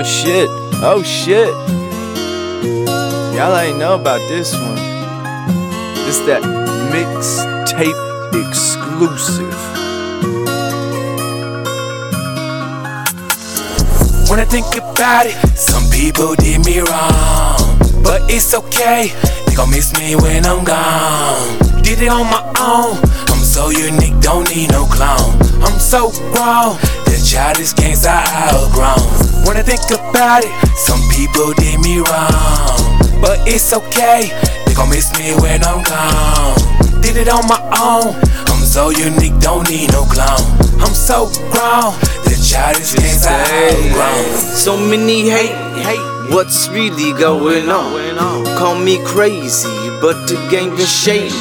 Oh shit. Oh shit. Y'all ain't know about this one. This that mixtape exclusive. When I think about it, some people did me wrong. But it's okay, they gon' miss me when I'm gone. Did it on my own, I'm so unique, don't need no clone. I'm so grown, the childish games I outgrown. I think about it, some people did me wrong. But it's okay, they gon' miss me when I'm gone. Did it on my own, I'm so unique, don't need no clone. I'm so grown, the childish games I outgrown. So many hate, hate. What's really going on? Call me crazy, but the game been shady.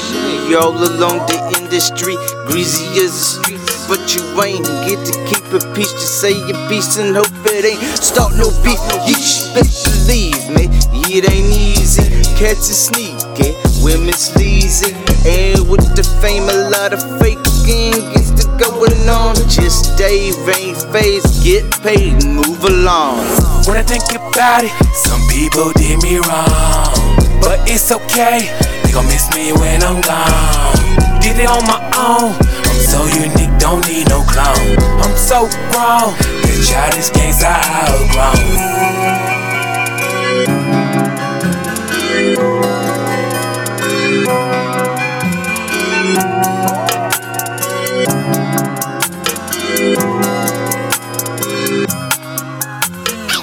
All along the industry, greasy as but you ain't get to keep a piece. Just say your piece and hope it ain't start no beef. You believe me, it ain't easy. Cats are sneaky, women sleazy, and with the fame, a lot of faking gets to going on. Just stay, rain phase, get paid, and move along. When I think about it, some people did me wrong. But it's okay, they gon' miss me when I'm gone. Did it on my own, so unique, don't need no clone. I'm so grown, the childish games I outgrown.